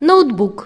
ноутбук.